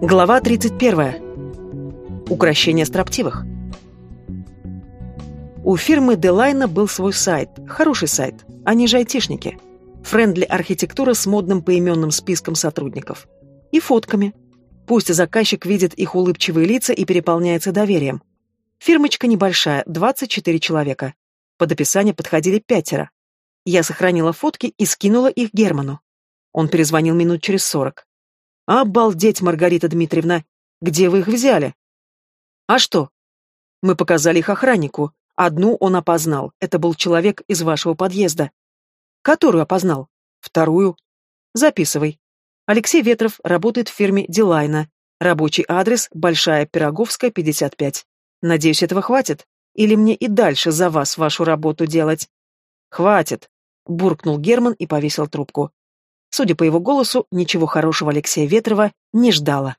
Глава 31. Укращение строптивых. У фирмы Делайна был свой сайт, хороший сайт, они же айтишники. Френдли архитектура с модным поименным списком сотрудников. И фотками. Пусть заказчик видит их улыбчивые лица и переполняется доверием. Фирмочка небольшая, 24 человека. Под описание подходили пятеро. Я сохранила фотки и скинула их Герману. Он перезвонил минут через сорок. «Обалдеть, Маргарита Дмитриевна! Где вы их взяли?» «А что?» «Мы показали их охраннику. Одну он опознал. Это был человек из вашего подъезда». «Которую опознал?» «Вторую». «Записывай. Алексей Ветров работает в фирме Дилайна. Рабочий адрес – Большая Пироговская, 55. Надеюсь, этого хватит? Или мне и дальше за вас вашу работу делать?» «Хватит», – буркнул Герман и повесил трубку. Судя по его голосу, ничего хорошего Алексея Ветрова не ждала.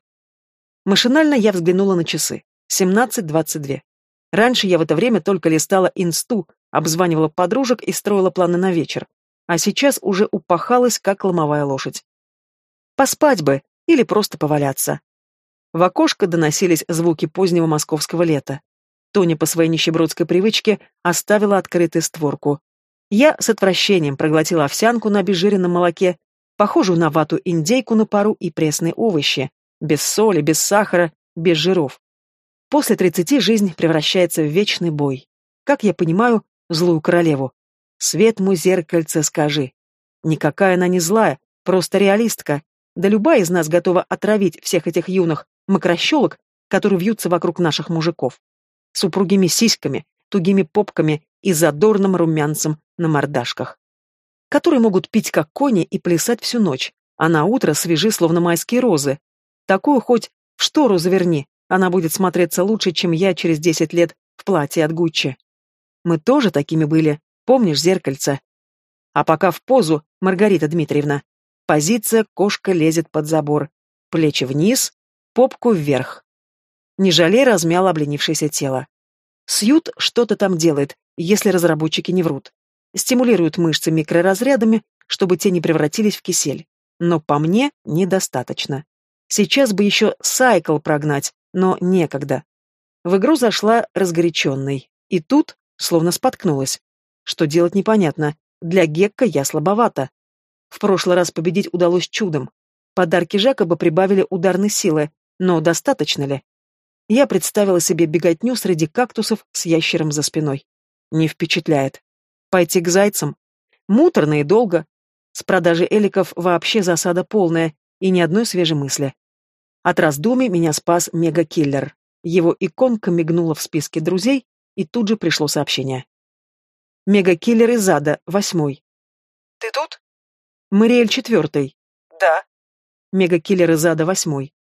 Машинально я взглянула на часы. 17.22. Раньше я в это время только листала инсту, обзванивала подружек и строила планы на вечер. А сейчас уже упахалась, как ломовая лошадь. Поспать бы или просто поваляться. В окошко доносились звуки позднего московского лета. Тоня по своей нищебродской привычке оставила открытой створку. Я с отвращением проглотила овсянку на обезжиренном молоке похожую на вату индейку на пару и пресные овощи, без соли, без сахара, без жиров. После тридцати жизнь превращается в вечный бой. Как я понимаю, злую королеву. Свет мой зеркальце скажи. Никакая она не злая, просто реалистка. Да любая из нас готова отравить всех этих юных мокрощелок, которые вьются вокруг наших мужиков. С упругими сиськами, тугими попками и задорным румянцем на мордашках которые могут пить как кони и плясать всю ночь, а на утро свежи, словно майские розы. Такую хоть в штору заверни, она будет смотреться лучше, чем я через десять лет в платье от Гуччи. Мы тоже такими были, помнишь, зеркальце? А пока в позу, Маргарита Дмитриевна. Позиция кошка лезет под забор. Плечи вниз, попку вверх. Не жалей размял обленившееся тело. Сьют что-то там делает, если разработчики не врут стимулируют мышцы микроразрядами, чтобы те не превратились в кисель. Но по мне недостаточно. Сейчас бы еще сайкл прогнать, но некогда. В игру зашла разгоряченной. И тут словно споткнулась. Что делать непонятно. Для Гекка я слабовата. В прошлый раз победить удалось чудом. Подарки Жакоба прибавили ударной силы, но достаточно ли? Я представила себе беготню среди кактусов с ящером за спиной. Не впечатляет. Пойти к зайцам? Муторно и долго. С продажей эликов вообще засада полная, и ни одной свежей мысли. От раздумий меня спас мегакиллер. Его иконка мигнула в списке друзей, и тут же пришло сообщение. Мегакиллер из ада, восьмой. «Ты тут?» Мариэль, четвертый. «Да». Мегакиллер из ада, восьмой.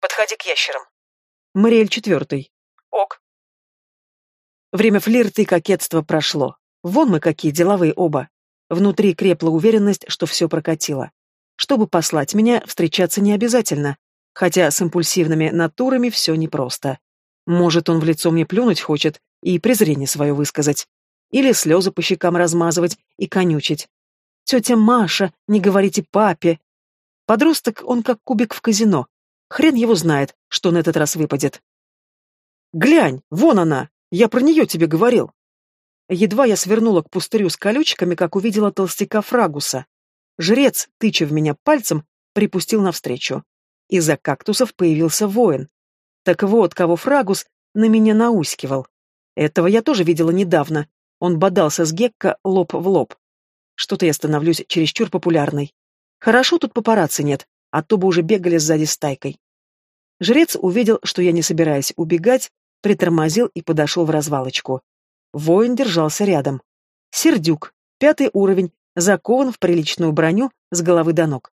«Подходи к ящерам». Мариэль, четвертый. «Ок». Время флирта и кокетства прошло. Вон мы какие деловые оба. Внутри крепла уверенность, что все прокатило. Чтобы послать меня, встречаться не обязательно. Хотя с импульсивными натурами все непросто. Может, он в лицо мне плюнуть хочет и презрение свое высказать. Или слезы по щекам размазывать и конючить. Тетя Маша, не говорите папе. Подросток, он как кубик в казино. Хрен его знает, что на этот раз выпадет. «Глянь, вон она! Я про нее тебе говорил!» Едва я свернула к пустырю с колючками, как увидела толстяка Фрагуса. Жрец, тыча в меня пальцем, припустил навстречу. Из-за кактусов появился воин. Так вот, кого Фрагус на меня наускивал. Этого я тоже видела недавно. Он бодался с Гекко лоб в лоб. Что-то я становлюсь чересчур популярной. Хорошо тут папарацци нет, а то бы уже бегали сзади стайкой. Жрец увидел, что я не собираюсь убегать, притормозил и подошел в развалочку. Воин держался рядом. Сердюк, пятый уровень, закован в приличную броню с головы до ног.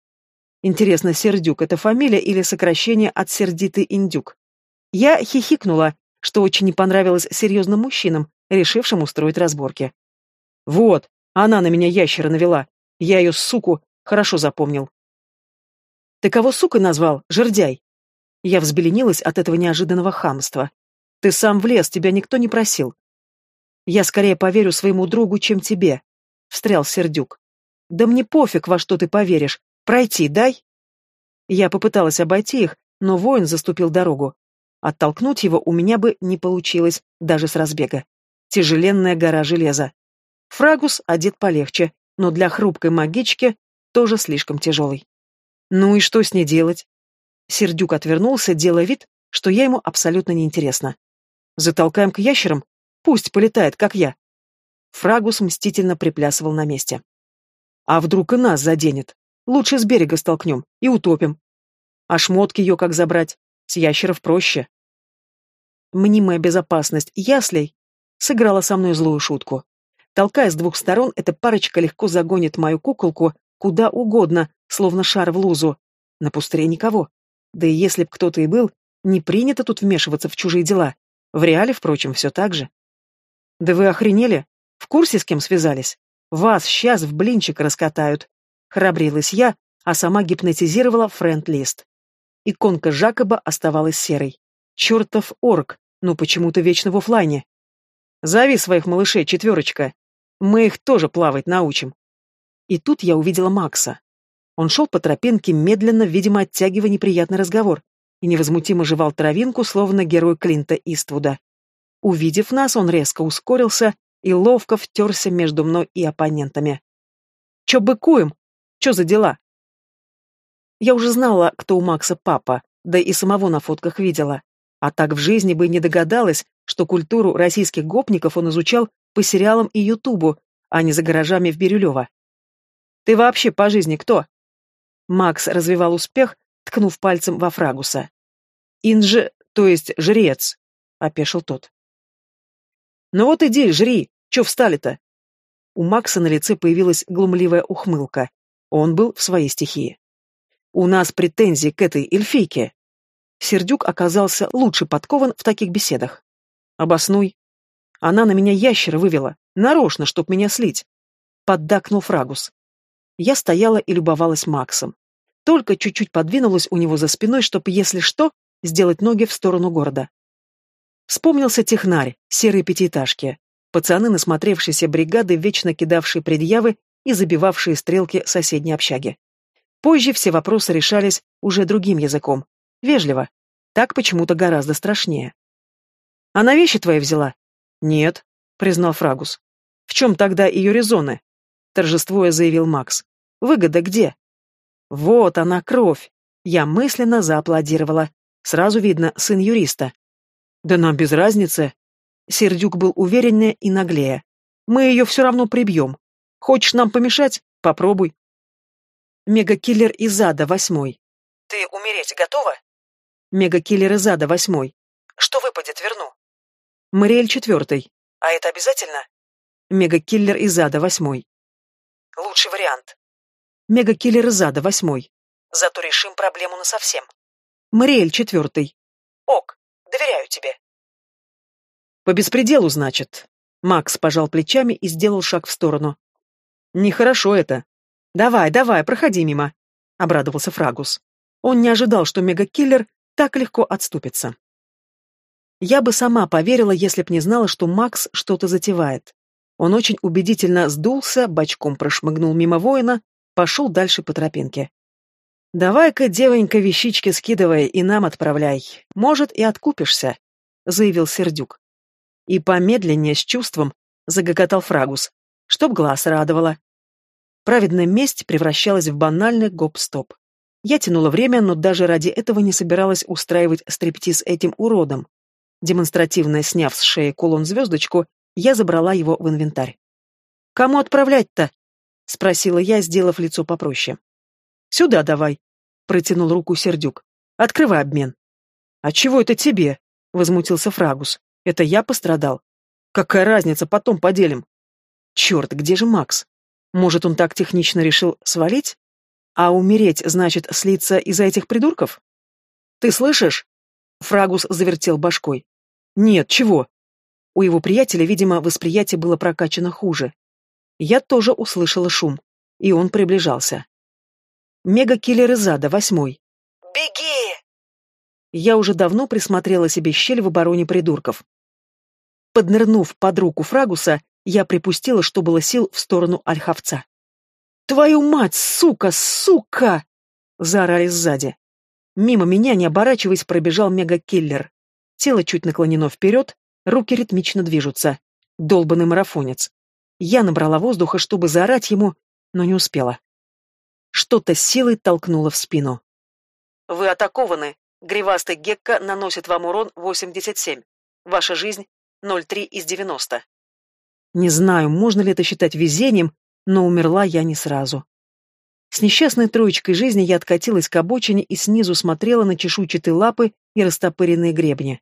Интересно, Сердюк — это фамилия или сокращение от сердитый индюк? Я хихикнула, что очень не понравилось серьезным мужчинам, решившим устроить разборки. Вот, она на меня ящера навела. Я ее, суку, хорошо запомнил. Ты кого сукой назвал, жердяй? Я взбеленилась от этого неожиданного хамства. Ты сам влез, тебя никто не просил. Я скорее поверю своему другу, чем тебе, — встрял Сердюк. Да мне пофиг, во что ты поверишь. Пройти дай. Я попыталась обойти их, но воин заступил дорогу. Оттолкнуть его у меня бы не получилось, даже с разбега. Тяжеленная гора железа. Фрагус одет полегче, но для хрупкой магички тоже слишком тяжелый. Ну и что с ней делать? Сердюк отвернулся, делая вид, что я ему абсолютно неинтересна. Затолкаем к ящерам? Пусть полетает, как я. Фрагус мстительно приплясывал на месте. А вдруг и нас заденет? Лучше с берега столкнем и утопим. А шмотки ее как забрать? С ящеров проще. Мнимая безопасность яслей сыграла со мной злую шутку. Толкая с двух сторон, эта парочка легко загонит мою куколку куда угодно, словно шар в лузу. На пустыре никого. Да и если б кто-то и был, не принято тут вмешиваться в чужие дела. В реале, впрочем, все так же. Да вы охренели? В курсе, с кем связались? Вас сейчас в блинчик раскатают. Храбрилась я, а сама гипнотизировала френд-лист. Иконка Жакоба оставалась серой. Чертов орк, ну почему-то вечно в офлайне. Зови своих малышей, четверочка. Мы их тоже плавать научим. И тут я увидела Макса. Он шел по тропинке, медленно, видимо, оттягивая неприятный разговор, и невозмутимо жевал травинку, словно герой Клинта Иствуда. Увидев нас, он резко ускорился и ловко втерся между мной и оппонентами. «Чё быкуем? Чё за дела?» Я уже знала, кто у Макса папа, да и самого на фотках видела. А так в жизни бы не догадалась, что культуру российских гопников он изучал по сериалам и Ютубу, а не за гаражами в Бирюлево. «Ты вообще по жизни кто?» Макс развивал успех, ткнув пальцем во Фрагуса. «Инж... то есть жрец», — опешил тот. «Ну вот иди, жри, чё встали-то?» У Макса на лице появилась глумливая ухмылка. Он был в своей стихии. У нас претензии к этой эльфийке. Сердюк оказался лучше подкован в таких беседах. Обоснуй. Она на меня ящера вывела, нарочно, чтоб меня слить. Поддакнул Фрагус. Я стояла и любовалась Максом. Только чуть-чуть подвинулась у него за спиной, чтобы, если что, сделать ноги в сторону города. Вспомнился технарь, серые пятиэтажки. Пацаны, насмотревшиеся бригады, вечно кидавшие предъявы и забивавшие стрелки соседней общаги. Позже все вопросы решались уже другим языком. Вежливо. Так почему-то гораздо страшнее. «Она вещи твои взяла?» «Нет», — признал Фрагус. «В чем тогда ее резоны?» Торжествуя заявил Макс. «Выгода где?» «Вот она, кровь!» Я мысленно зааплодировала. Сразу видно, сын юриста. «Да нам без разницы». Сердюк был увереннее и наглее. «Мы ее все равно прибьем. Хочешь нам помешать? Попробуй». Мегакиллер из ада, восьмой. Ты умереть готова? Мегакиллер из ада, восьмой. Что выпадет, верну. Мариэль, четвертый. А это обязательно? Мегакиллер из ада, восьмой. Лучший вариант. Мегакиллер из ада, восьмой. Зато решим проблему насовсем. Мариэль, четвертый. Ок, доверяю тебе. По беспределу, значит. Макс пожал плечами и сделал шаг в сторону. Нехорошо это. «Давай, давай, проходи мимо», — обрадовался Фрагус. Он не ожидал, что мегакиллер так легко отступится. Я бы сама поверила, если б не знала, что Макс что-то затевает. Он очень убедительно сдулся, бочком прошмыгнул мимо воина, пошел дальше по тропинке. «Давай-ка, девонька, вещички скидывай и нам отправляй. Может, и откупишься», — заявил Сердюк. И помедленнее, с чувством, загоготал Фрагус, чтоб глаз радовало. Праведная месть превращалась в банальный гоп-стоп. Я тянула время, но даже ради этого не собиралась устраивать стриптиз этим уродом. Демонстративно сняв с шеи кулон-звездочку, я забрала его в инвентарь. «Кому отправлять-то?» — спросила я, сделав лицо попроще. «Сюда давай», — протянул руку Сердюк. «Открывай обмен». «А чего это тебе?» — возмутился Фрагус. «Это я пострадал». «Какая разница, потом поделим». «Черт, где же Макс?» Может, он так технично решил свалить? А умереть, значит, слиться из-за этих придурков? Ты слышишь? Фрагус завертел башкой. Нет, чего? У его приятеля, видимо, восприятие было прокачано хуже. Я тоже услышала шум, и он приближался. Мега-киллер из ада, восьмой. «Беги!» Я уже давно присмотрела себе щель в обороне придурков. Поднырнув под руку Фрагуса, я припустила, что было сил, в сторону ольховца. «Твою мать, сука, сука!» — заорали сзади. Мимо меня, не оборачиваясь, пробежал мега-киллер. Тело чуть наклонено вперед, руки ритмично движутся. Долбанный марафонец. Я набрала воздуха, чтобы заорать ему, но не успела. Что-то силой толкнуло в спину. Вы атакованы. Гривастый гекко наносит вам урон 87. Ваша жизнь 0,3 из 90. Не знаю, можно ли это считать везением, но умерла я не сразу. С несчастной троечкой жизни я откатилась к обочине и снизу смотрела на чешуйчатые лапы и растопыренные гребни.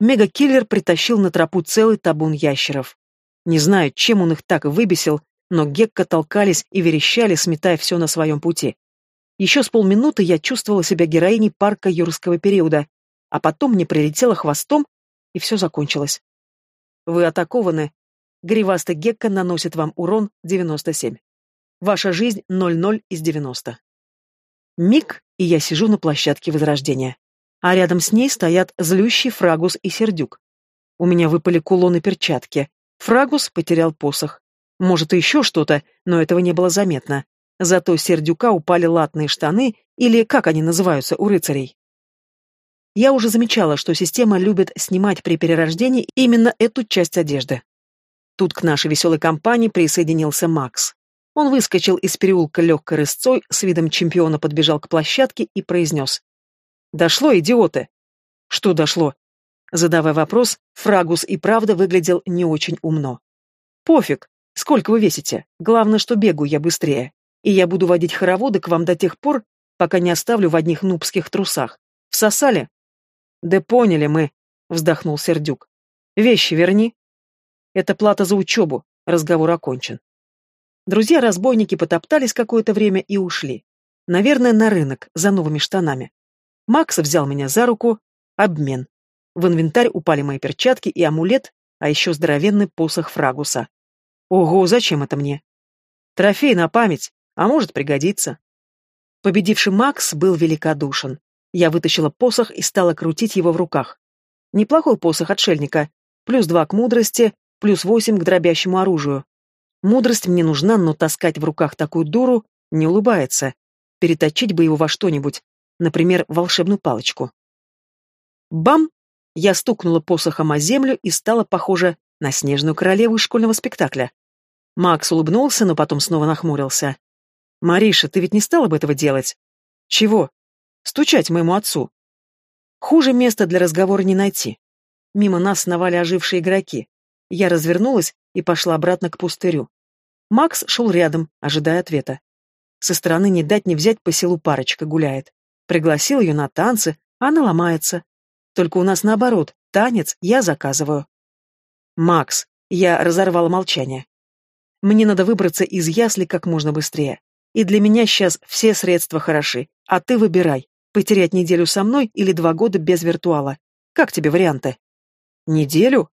Мега-киллер притащил на тропу целый табун ящеров. Не знаю, чем он их так выбесил, но гекко толкались и верещали, сметая все на своем пути. Еще с полминуты я чувствовала себя героиней парка юрского периода, а потом мне прилетело хвостом, и все закончилось. Вы атакованы. Гривастый гекко наносит вам урон 97. Ваша жизнь 0,0 из 90. Миг, и я сижу на площадке Возрождения. А рядом с ней стоят злющий Фрагус и Сердюк. У меня выпали кулоны перчатки. Фрагус потерял посох. Может, и еще что-то, но этого не было заметно. Зато с Сердюка упали латные штаны, или как они называются у рыцарей. Я уже замечала, что система любит снимать при перерождении именно эту часть одежды. Тут к нашей веселой компании присоединился Макс. Он выскочил из переулка легкой рысцой, с видом чемпиона подбежал к площадке и произнес. «Дошло, идиоты!» «Что дошло?» Задавая вопрос, Фрагус и правда выглядел не очень умно. «Пофиг, сколько вы весите. Главное, что бегаю я быстрее. И я буду водить хороводы к вам до тех пор, пока не оставлю в одних нубских трусах. Всосали?» «Да поняли мы», — вздохнул Сердюк. «Вещи верни». «Это плата за учебу. Разговор окончен». Друзья-разбойники потоптались какое-то время и ушли. Наверное, на рынок, за новыми штанами. Макс взял меня за руку. Обмен. В инвентарь упали мои перчатки и амулет, а еще здоровенный посох Фрагуса. Ого, зачем это мне? Трофей на память, а может пригодиться. Победивший Макс был великодушен. Я вытащила посох и стала крутить его в руках. Неплохой посох отшельника. Плюс два к мудрости, плюс восемь к дробящему оружию. Мудрость мне нужна, но таскать в руках такую дуру не улыбается. Переточить бы его во что-нибудь, например, волшебную палочку. Бам! Я стукнула посохом о землю и стала похожа на снежную королеву из школьного спектакля. Макс улыбнулся, но потом снова нахмурился. «Мариша, ты ведь не стала бы этого делать?» «Чего?» «Стучать моему отцу». Хуже места для разговора не найти. Мимо нас сновали ожившие игроки. Я развернулась и пошла обратно к пустырю. Макс шел рядом, ожидая ответа. Со стороны не дать не взять по селу парочка гуляет. Пригласил ее на танцы, она ломается. Только у нас наоборот, танец я заказываю. Макс, я разорвала молчание. Мне надо выбраться из ясли как можно быстрее. И для меня сейчас все средства хороши, а ты выбирай, потерять неделю со мной или два года без виртуала. Как тебе варианты? Неделю?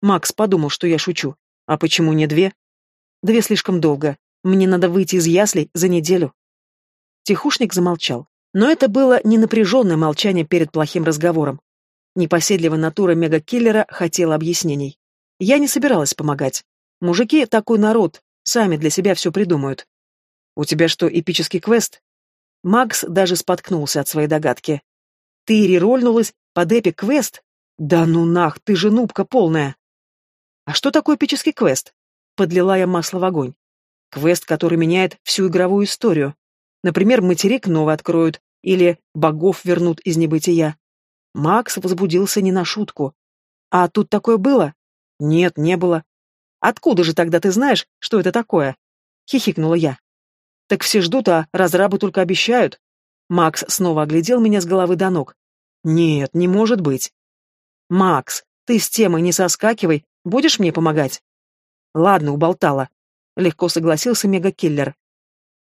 Макс подумал, что я шучу. А почему не две? Две слишком долго. Мне надо выйти из яслей за неделю. Тихушник замолчал. Но это было не напряженное молчание перед плохим разговором. Непоседливая натура мегакиллера хотела объяснений. Я не собиралась помогать. Мужики такой народ, сами для себя все придумают. У тебя что, эпический квест? Макс даже споткнулся от своей догадки. Ты рерольнулась под эпик-квест? Да ну нах, ты же нубка полная. А что такое эпический квест? Подлила я масло в огонь. Квест, который меняет всю игровую историю. Например, материк новый откроют, или богов вернут из небытия. Макс возбудился не на шутку. А тут такое было? Нет, не было. Откуда же тогда ты знаешь, что это такое? Хихикнула я. Так все ждут, а разрабы только обещают. Макс снова оглядел меня с головы до ног. Нет, не может быть. Макс, ты с темой не соскакивай, Будешь мне помогать? Ладно, уболтала. Легко согласился мегакиллер.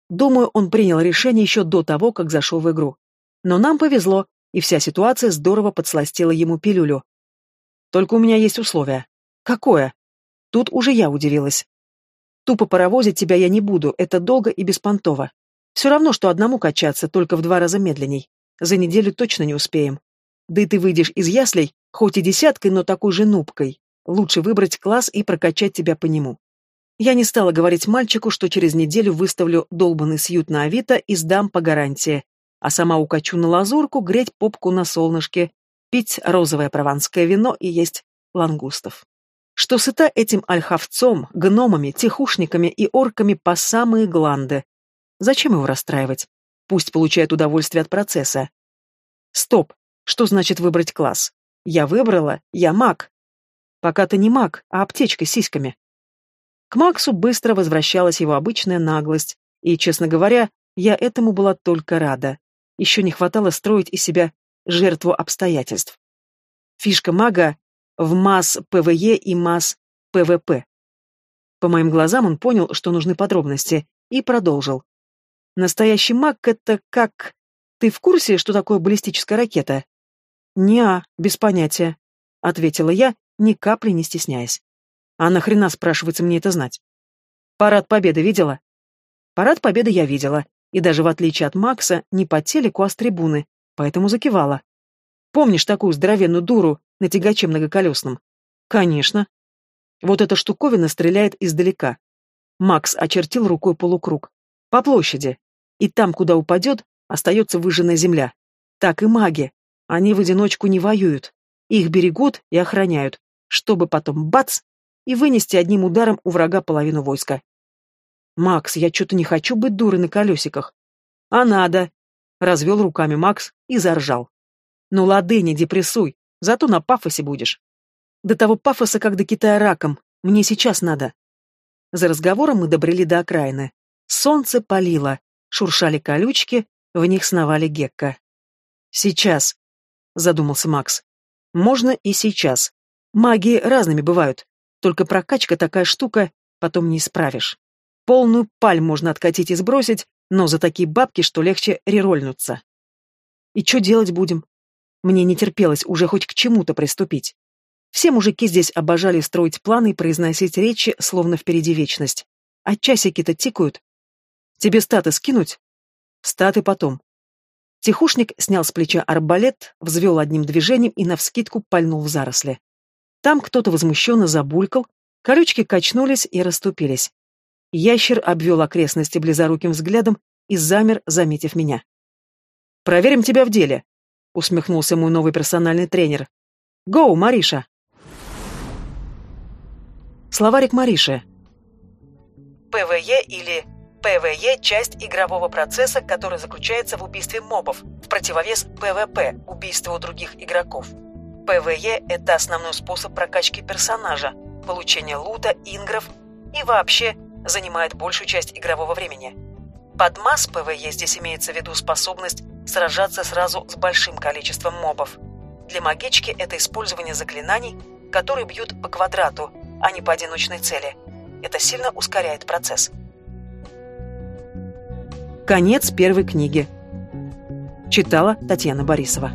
Думаю, он принял решение еще до того, как зашел в игру. Но нам повезло, и вся ситуация здорово подсластила ему пилюлю. Только у меня есть условие. Какое? Тут уже я удивилась. Тупо паровозить тебя я не буду, это долго и беспонтово. Все равно, что одному качаться, только в два раза медленней. За неделю точно не успеем. Да и ты выйдешь из яслей, хоть и десяткой, но такой же нубкой. Лучше выбрать класс и прокачать тебя по нему. Я не стала говорить мальчику, что через неделю выставлю долбанный сьют на Авито и сдам по гарантии. а сама укачу на лазурку, греть попку на солнышке, пить розовое прованское вино и есть лангустов. Что сыта этим ольховцом, гномами, тихушниками и орками по самые гланды. Зачем его расстраивать? Пусть получает удовольствие от процесса. Стоп. Что значит выбрать класс? Я выбрала, я маг. Пока ты не маг, а аптечка с сиськами. К Максу быстро возвращалась его обычная наглость, и, честно говоря, я этому была только рада. Еще не хватало строить из себя жертву обстоятельств. Фишка мага в масс ПВЕ и масс ПВП. По моим глазам он понял, что нужны подробности, и продолжил. Настоящий маг — это как... Ты в курсе, что такое баллистическая ракета? «Не-а, без понятия», — ответила я, ни капли не стесняясь. «А нахрена, спрашивается, мне это знать?» «Парад Победы видела?» «Парад Победы я видела, и даже в отличие от Макса, не по телеку, а с трибуны, поэтому закивала. Помнишь такую здоровенную дуру на тягаче многоколесном? Конечно. Вот эта штуковина стреляет издалека. Макс очертил рукой полукруг. По площади. И там, куда упадет, остается выжженная земля. Так и маги. Они в одиночку не воюют. Их берегут и охраняют, чтобы потом бац и вынести одним ударом у врага половину войска. «Макс, я что-то не хочу быть дурой на колесиках». «А надо!» — развел руками Макс и заржал. Ну лады, не депрессуй, зато на пафосе будешь. До того пафоса, как до Китая раком, мне сейчас надо. За разговором мы добрели до окраины. Солнце палило, шуршали колючки, в них сновали гекко. «Сейчас», — задумался Макс. «Можно и сейчас. Магии разными бывают, только прокачка такая штука, потом не исправишь. Полную паль можно откатить и сбросить, но за такие бабки, что легче рерольнуться. И что делать будем? Мне не терпелось уже хоть к чему-то приступить. Все мужики здесь обожали строить планы и произносить речи, словно впереди вечность. А часики-то тикают. Тебе статы скинуть? Статы потом. Тихушник снял с плеча арбалет, взвел одним движением и навскидку пальнул в заросли. Там кто-то возмущенно забулькал, колючки качнулись и расступились. Ящер обвел окрестности близоруким взглядом и замер, заметив меня. «Проверим тебя в деле», усмехнулся мой новый персональный тренер. «Go, Мариша!» Словарик Мариши. ПВЕ или ПВЕ – часть игрового процесса, который заключается в убийстве мобов, в противовес ПВП – убийству других игроков. ПВЕ – это основной способ прокачки персонажа, получения лута, ингров и вообще занимает большую часть игрового времени. Под масс ПВЕ здесь имеется в виду способность сражаться сразу с большим количеством мобов. Для магички это использование заклинаний, которые бьют по квадрату, а не по одиночной цели. Это сильно ускоряет процесс. Конец первой книги. Читала Татьяна Борисова.